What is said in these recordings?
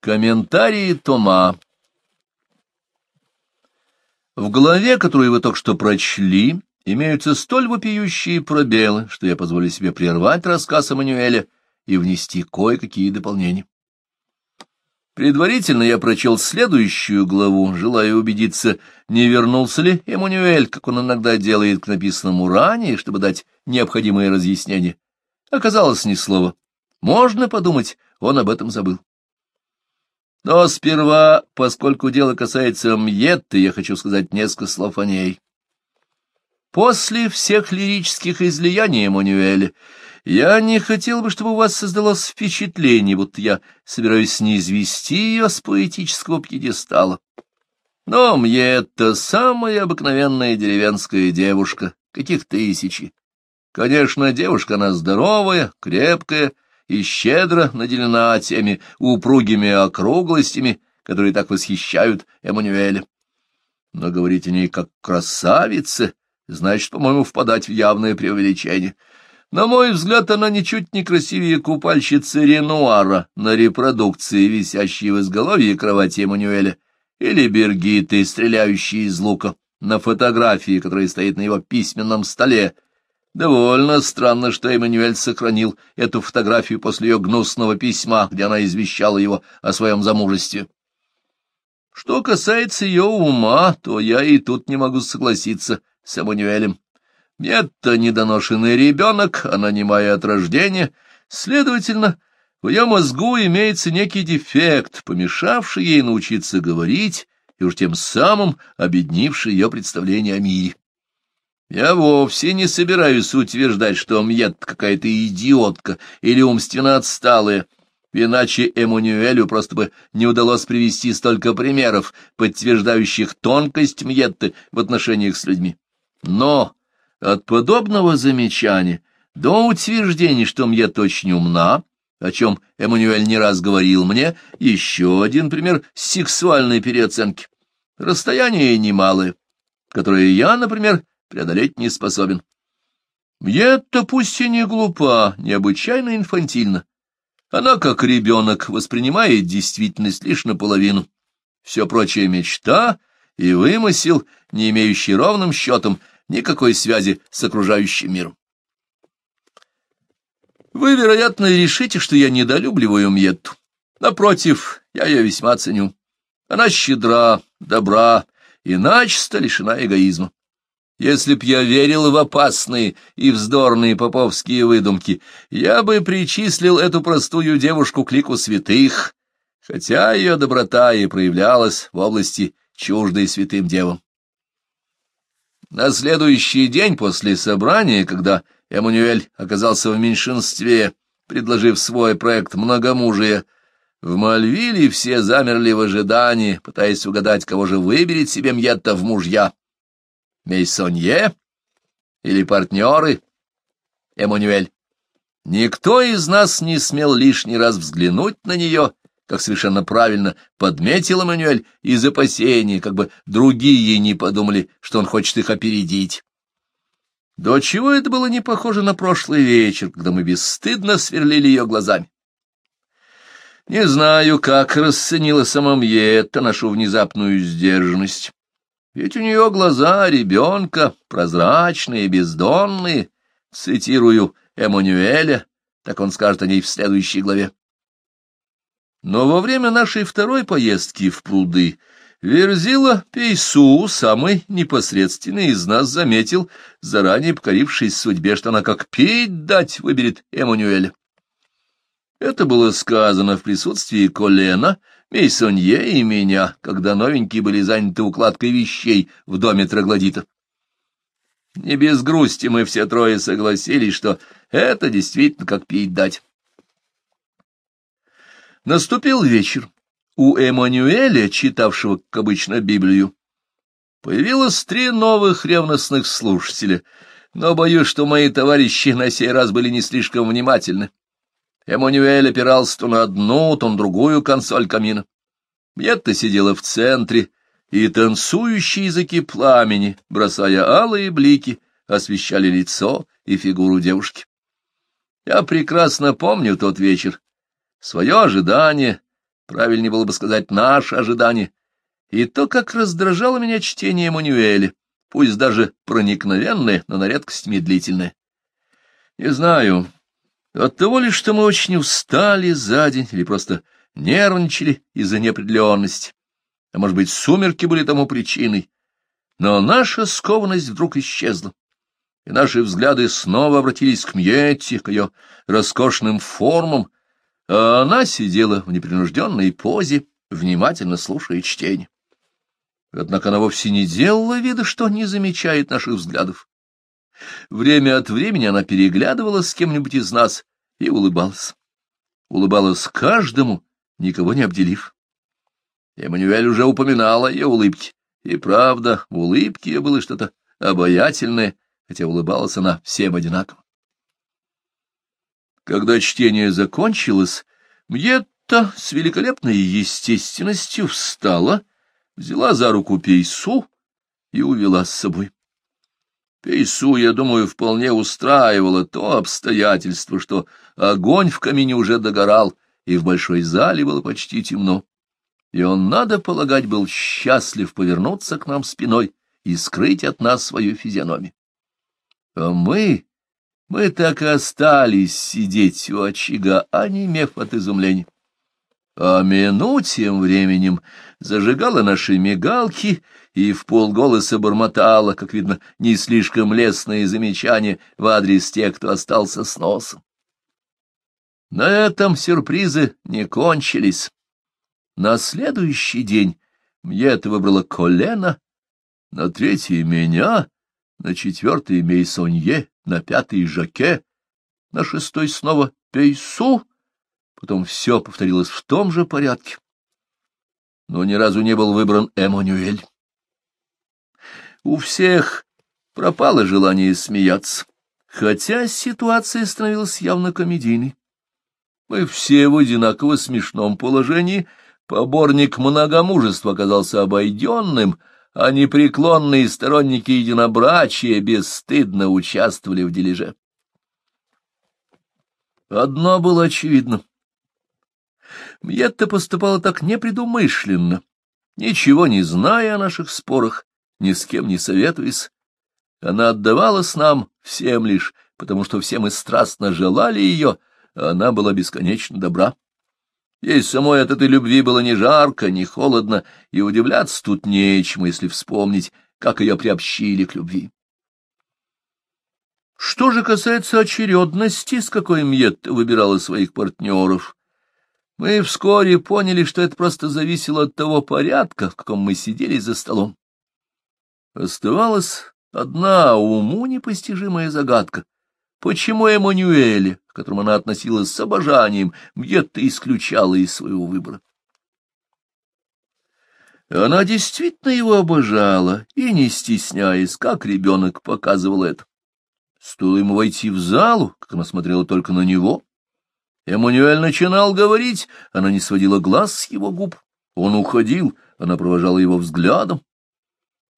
Комментарии Тома В главе, которую вы только что прочли, имеются столь вопиющие пробелы, что я позволю себе прервать рассказ Эммануэля и внести кое-какие дополнения. Предварительно я прочел следующую главу, желая убедиться, не вернулся ли Эммануэль, как он иногда делает к написанному ранее, чтобы дать необходимые разъяснения. Оказалось, ни слова. Можно подумать, он об этом забыл. Но сперва, поскольку дело касается Мьетты, я хочу сказать несколько слов о ней. После всех лирических излияний Эммануэля я не хотел бы, чтобы у вас создалось впечатление, будто я собираюсь не извести ее с поэтического пьедестала. Но Мьетта — самая обыкновенная деревенская девушка, каких тысячи. Конечно, девушка она здоровая, крепкая, и щедро наделена теми упругими округлостями, которые так восхищают Эммануэля. Но говорить о ней как красавице, значит, по-моему, впадать в явное преувеличение. На мой взгляд, она ничуть не красивее купальщицы Ренуара на репродукции, висящей в изголовье кровати Эммануэля, или Бергиты, стреляющей из лука, на фотографии, которая стоит на его письменном столе Довольно странно, что Эммануэль сохранил эту фотографию после ее гнусного письма, где она извещала его о своем замужестве. Что касается ее ума, то я и тут не могу согласиться с Эммануэлем. Это недоношенный ребенок, она немая от рождения, следовательно, в ее мозгу имеется некий дефект, помешавший ей научиться говорить и уж тем самым обеднивший ее представление о мире. Я вовсе не собираюсь утверждать, что Мьет какая-то идиотка или умственно отсталая, иначе Эммануэлю просто бы не удалось привести столько примеров, подтверждающих тонкость Мьетты в отношениях с людьми. Но от подобного замечания до утверждения, что Мьетта очень умна, о чем Эммануэль не раз говорил мне, еще один пример сексуальной переоценки. Расстояние немалое, которое я, например, преодолеть не способен. Мьетта пусть и не глупа, необычайно инфантильна. Она, как ребенок, воспринимает действительность лишь наполовину. Все прочее мечта и вымысел, не имеющий ровным счетом никакой связи с окружающим миром. Вы, вероятно, решите, что я недолюбливаю Мьетту. Напротив, я ее весьма ценю. Она щедра, добра и начисто лишена эгоизма. Если б я верил в опасные и вздорные поповские выдумки, я бы причислил эту простую девушку к лику святых, хотя ее доброта и проявлялась в области чуждой святым девам. На следующий день после собрания, когда Эммануэль оказался в меньшинстве, предложив свой проект многомужия, в Мальвиле все замерли в ожидании, пытаясь угадать, кого же выберет себе Мьетта в мужья. Мейсонье или партнеры, Эммануэль. Никто из нас не смел лишний раз взглянуть на нее, как совершенно правильно подметил Эммануэль, из опасения, как бы другие не подумали, что он хочет их опередить. До чего это было не похоже на прошлый вечер, когда мы бесстыдно сверлили ее глазами. Не знаю, как расценила сама это нашу внезапную сдержанность. Ведь у нее глаза ребенка, прозрачные, бездонные. Цитирую Эммануэля, так он скажет о ней в следующей главе. Но во время нашей второй поездки в пруды Верзила Пейсу, самый непосредственный из нас, заметил, заранее покорившись судьбе, что она как пить дать выберет Эммануэля. Это было сказано в присутствии Колена — Мейсонье и меня, когда новенькие были заняты укладкой вещей в доме троглодитов. Не без грусти мы все трое согласились, что это действительно как пить дать. Наступил вечер. У Эммануэля, читавшего, как обычно, Библию, появилось три новых ревностных слушателя, но боюсь, что мои товарищи на сей раз были не слишком внимательны. Эммануэль опирался то на одну, то на другую консоль камина. Бьетта сидела в центре, и танцующие языки пламени, бросая алые блики, освещали лицо и фигуру девушки. Я прекрасно помню тот вечер. Свое ожидание, правильнее было бы сказать, наше ожидание, и то, как раздражало меня чтение Эммануэля, пусть даже проникновенное, но на редкость медлительное. Не знаю, от того ли, что мы очень устали за день или просто нервничали из-за неопределенности. А может быть, сумерки были тому причиной. Но наша скованность вдруг исчезла, и наши взгляды снова обратились к Мьетти, к ее роскошным формам, а она сидела в непринужденной позе, внимательно слушая чтение. Однако она вовсе не делала вида, что не замечает наших взглядов. Время от времени она переглядывалась с кем-нибудь из нас и улыбалась. Улыбалась каждому, никого не обделив. Эммануэль уже упоминала ее улыбки. И правда, в улыбке ее было что-то обаятельное, хотя улыбалась она всем одинаково. Когда чтение закончилось, Мьетта с великолепной естественностью встала, взяла за руку Пейсу и увела с собой. Пейсу, я думаю, вполне устраивало то обстоятельство, что огонь в камине уже догорал, и в большой зале было почти темно. И он, надо полагать, был счастлив повернуться к нам спиной и скрыть от нас свою физиономию. А мы... мы так и остались сидеть у очага, а не онемев от изумления. А Мину тем временем зажигала наши мигалки и в полголоса бормотала, как видно, не слишком лестные замечания в адрес тех, кто остался с носом. На этом сюрпризы не кончились. На следующий день Мьета выбрала колено, на третий — меня, на четвертый — Мейсонье, на пятый — Жаке, на шестой — снова Пейсу, Потом все повторилось в том же порядке. Но ни разу не был выбран Эммануэль. У всех пропало желание смеяться, хотя ситуация становилась явно комедийной. Мы все в одинаково смешном положении. Поборник многомужества оказался обойденным, а непреклонные сторонники единобрачия бесстыдно участвовали в дележе. Одно было очевидно — Мьетта поступала так непредумышленно, ничего не зная о наших спорах, ни с кем не советуясь. Она отдавалась нам всем лишь, потому что все мы страстно желали ее, а она была бесконечно добра. Ей самой от этой любви было не жарко, не холодно, и удивляться тут нечему, если вспомнить, как ее приобщили к любви. Что же касается очередности, с какой Мьетта выбирала своих партнеров, мы вскоре поняли, что это просто зависело от того порядка, в каком мы сидели за столом. Оставалась одна уму непостижимая загадка. Почему Эммануэле, к которому она относилась с обожанием, где-то исключала из своего выбора? Она действительно его обожала и, не стесняясь, как ребенок показывал это. Стоило ему войти в залу, как она смотрела только на него — Эммануэль начинал говорить, она не сводила глаз с его губ. Он уходил, она провожала его взглядом.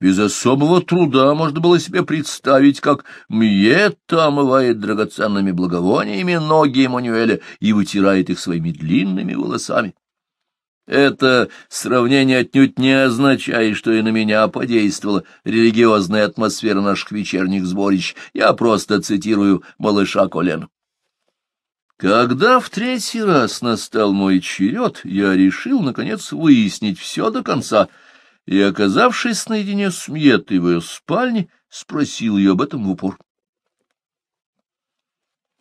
Без особого труда можно было себе представить, как Мьетта омывает драгоценными благовониями ноги Эммануэля и вытирает их своими длинными волосами. Это сравнение отнюдь не означает, что и на меня подействовала религиозная атмосфера наших вечерних сборищ. Я просто цитирую малыша Колена. Когда в третий раз настал мой черед, я решил, наконец, выяснить все до конца, и, оказавшись наедине с Мьеттой в ее спальне, спросил ее об этом в упор.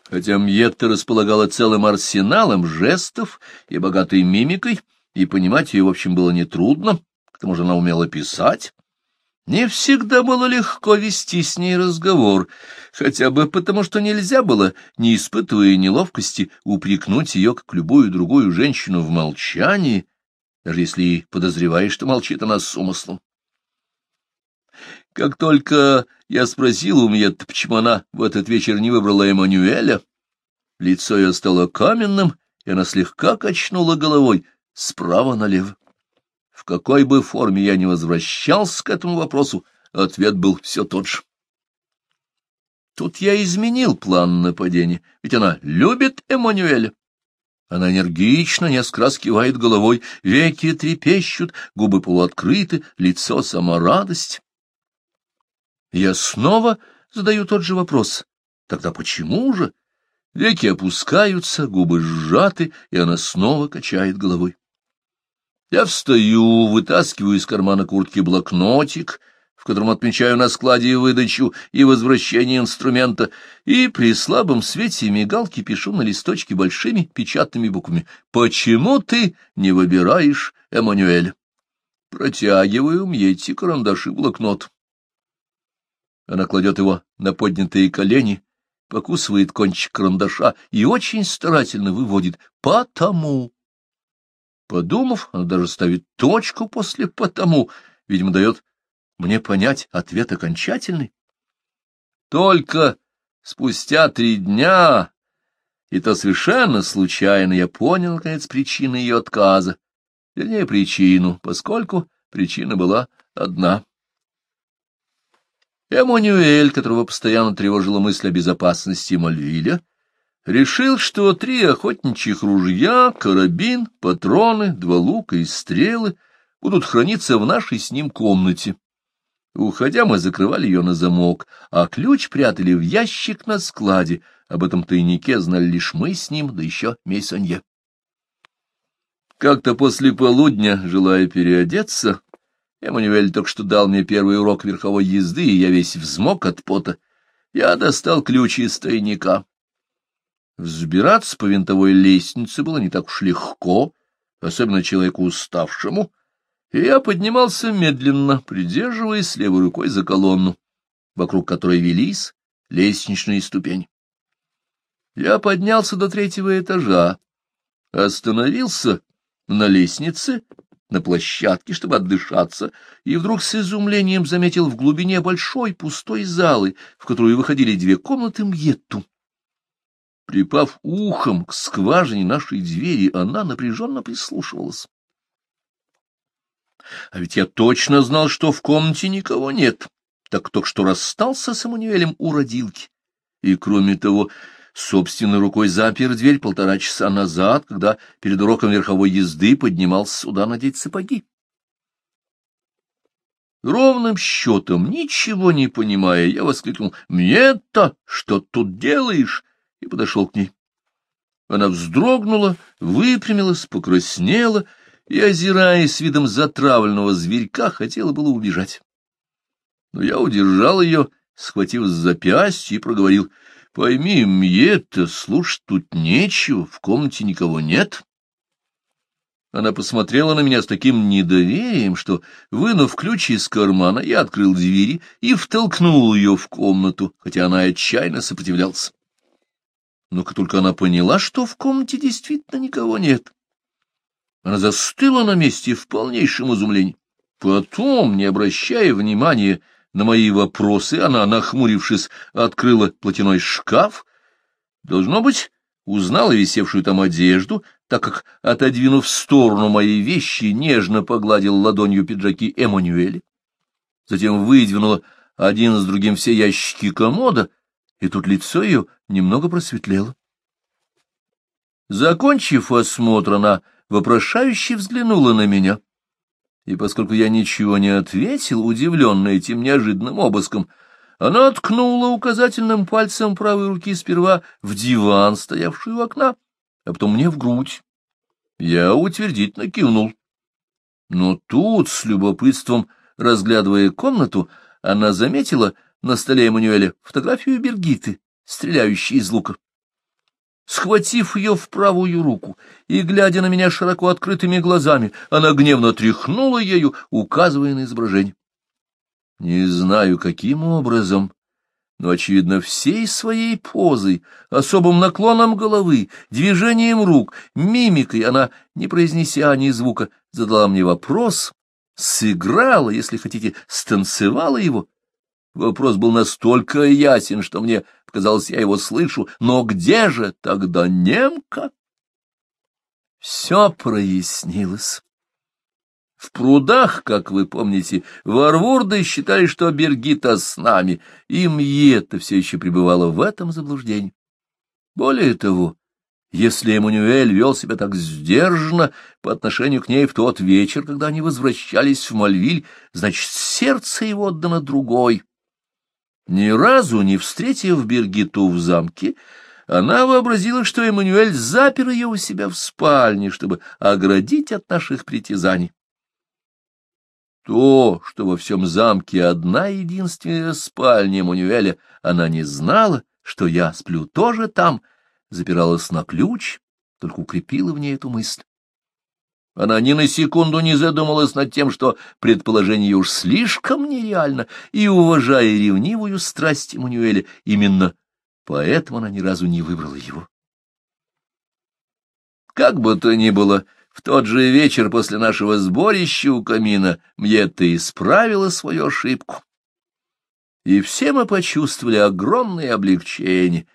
Хотя Мьетта располагала целым арсеналом жестов и богатой мимикой, и понимать ее, в общем, было нетрудно, к тому же она умела писать, не всегда было легко вести с ней разговор, хотя бы потому, что нельзя было, не испытывая неловкости, упрекнуть ее, как любую другую женщину, в молчании, даже если и подозреваешь, что молчит она с умыслом. Как только я спросил у меня, почему она в этот вечер не выбрала Эммануэля, лицо ее стало каменным, и она слегка качнула головой справа налево. В какой бы форме я ни возвращался к этому вопросу, ответ был все тот же. Тут я изменил план нападения, ведь она любит Эммануэля. Она энергично, несколько раз кивает головой, веки трепещут, губы полуоткрыты, лицо сама радость. Я снова задаю тот же вопрос. Тогда почему же? Веки опускаются, губы сжаты, и она снова качает головой. Я встаю, вытаскиваю из кармана куртки блокнотик, в котором отмечаю на складе выдачу и возвращение инструмента, и при слабом свете мигалки пишу на листочке большими печатными буквами «Почему ты не выбираешь Эммануэля?» Протягиваю Мьетти карандаш и блокнот. Она кладет его на поднятые колени, покусывает кончик карандаша и очень старательно выводит «потому». Подумав, она даже ставит точку после «потому», видимо, дает мне понять ответ окончательный. Только спустя три дня, и то совершенно случайно, я понял, наконец, причины ее отказа. Вернее, причину, поскольку причина была одна. Эммануэль, которого постоянно тревожила мысль о безопасности Мальвиля, решил, что три охотничьих ружья, карабин, патроны, два лука и стрелы будут храниться в нашей с ним комнате. Уходя, мы закрывали ее на замок, а ключ прятали в ящик на складе. Об этом тайнике знали лишь мы с ним, да еще Мейсонье. Как-то после полудня, желая переодеться, Эммануэль только что дал мне первый урок верховой езды, и я весь взмок от пота. Я достал ключ из тайника. Взбираться по винтовой лестнице было не так уж легко, особенно человеку уставшему, и я поднимался медленно, придерживаясь левой рукой за колонну, вокруг которой велись лестничные ступени. Я поднялся до третьего этажа, остановился на лестнице, на площадке, чтобы отдышаться, и вдруг с изумлением заметил в глубине большой пустой залы, в которую выходили две комнаты Мьетту. Припав ухом к скважине нашей двери, она напряженно прислушивалась. А ведь я точно знал, что в комнате никого нет, так только что расстался с Эммануэлем у родилки. И, кроме того, собственной рукой запер дверь полтора часа назад, когда перед уроком верховой езды поднимался сюда надеть сапоги. Ровным счетом, ничего не понимая, я воскликнул, «Мне-то что тут делаешь?» и подошел к ней. Она вздрогнула, выпрямилась, покраснела и, озираясь видом затравленного зверька, хотела было убежать. Но я удержал ее, схватив за запястье и проговорил, — Пойми, мне-то слушать тут нечего, в комнате никого нет. Она посмотрела на меня с таким недоверием, что, вынув ключи из кармана, я открыл двери и втолкнул ее в комнату, хотя она отчаянно сопротивлялась. Но как только она поняла, что в комнате действительно никого нет, она застыла на месте в полнейшем изумлении. Потом, не обращая внимания на мои вопросы, она, нахмурившись, открыла платяной шкаф. Должно быть, узнала висевшую там одежду, так как, отодвинув в сторону мои вещи, нежно погладил ладонью пиджаки Эммануэля. Затем выдвинула один с другим все ящики комода и тут лицо ее немного просветлело. Закончив осмотр, она вопрошающе взглянула на меня. И поскольку я ничего не ответил, удивленный этим неожиданным обыском, она ткнула указательным пальцем правой руки сперва в диван, стоявший у окна, а потом мне в грудь. Я утвердительно кивнул. Но тут, с любопытством разглядывая комнату, она заметила на столе Эммануэля фотографию Бергиты, стреляющей из лука. Схватив ее в правую руку и, глядя на меня широко открытыми глазами, она гневно тряхнула ею, указывая на изображение. Не знаю, каким образом, но, очевидно, всей своей позой, особым наклоном головы, движением рук, мимикой она, не произнеся ни звука, задала мне вопрос, сыграла, если хотите, станцевала его, Вопрос был настолько ясен, что мне показалось, я его слышу. Но где же тогда немка? Все прояснилось. В прудах, как вы помните, варвурды считали, что Бергита с нами, и Мьета все еще пребывала в этом заблуждении. Более того, если Эммануэль вел себя так сдержанно по отношению к ней в тот вечер, когда они возвращались в Мальвиль, значит, сердце его отдано другой, ни разу не встретив Бергиту в замке, она вообразила, что Эммануэль запер ее у себя в спальне, чтобы оградить от наших притязаний. То, что во всем замке одна единственная спальня Эммануэля, она не знала, что я сплю тоже там, запиралась на ключ, только укрепила в ней эту мысль. Она ни на секунду не задумалась над тем, что предположение уж слишком нереально, и, уважая ревнивую страсть Эммануэля, именно поэтому она ни разу не выбрала его. Как бы то ни было, в тот же вечер после нашего сборища у камина Мьетта исправила свою ошибку. И все мы почувствовали огромное облегчение,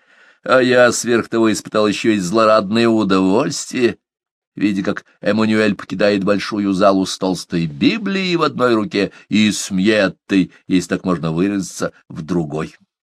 а я сверх того испытал еще и злорадное удовольствие — видя, как Эммануэль покидает большую залу с толстой Библией в одной руке и с мьеттой, если так можно выразиться, в другой.